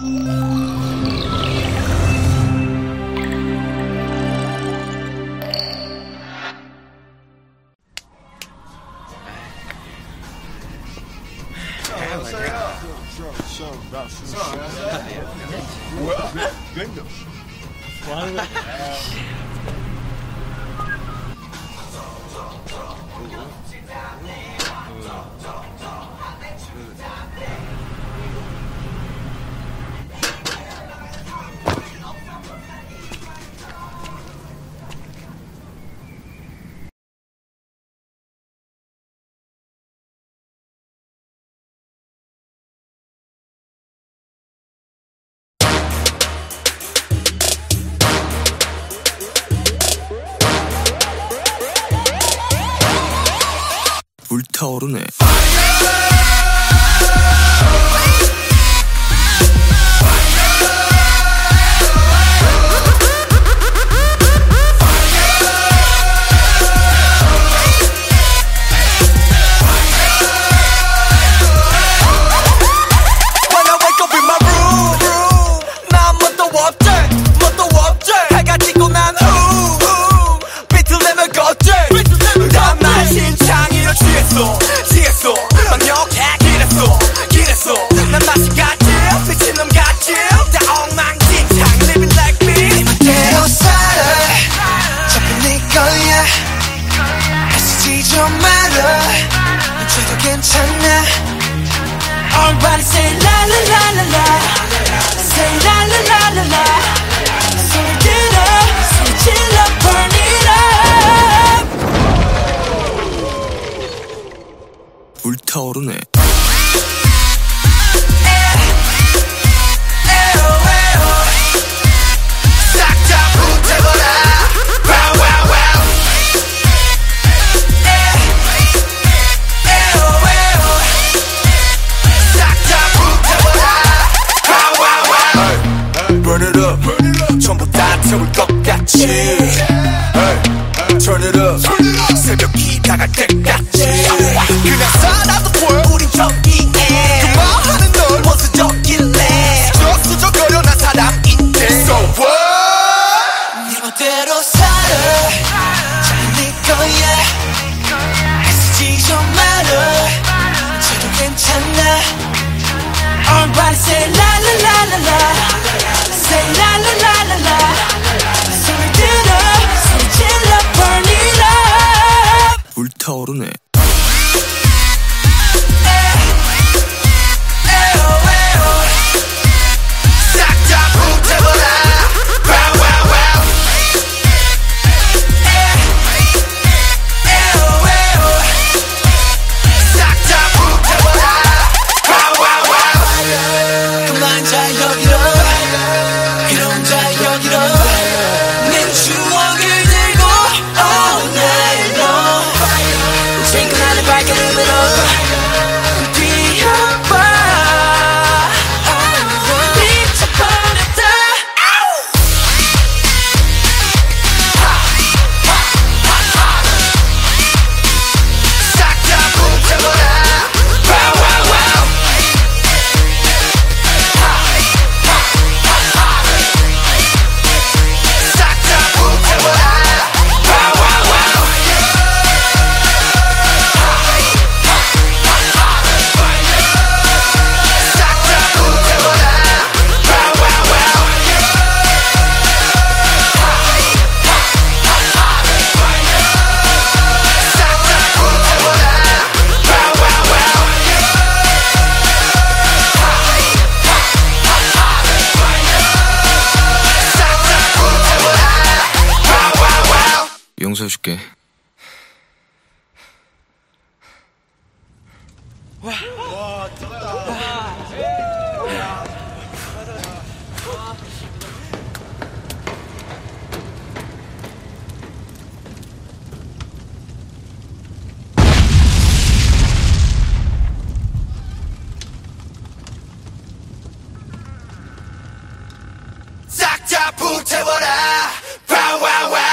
Well, bingo. Why 타오르네. 倒るね。 태울 것 같지? Hey, Turn it up 새벽이 다갈 때까지? 그냥 살아도 볼 우린 정기에. 그 say la la la la la. 용서해줄게. 와, 와, 뜨겁다. 싹다 태워라 파와와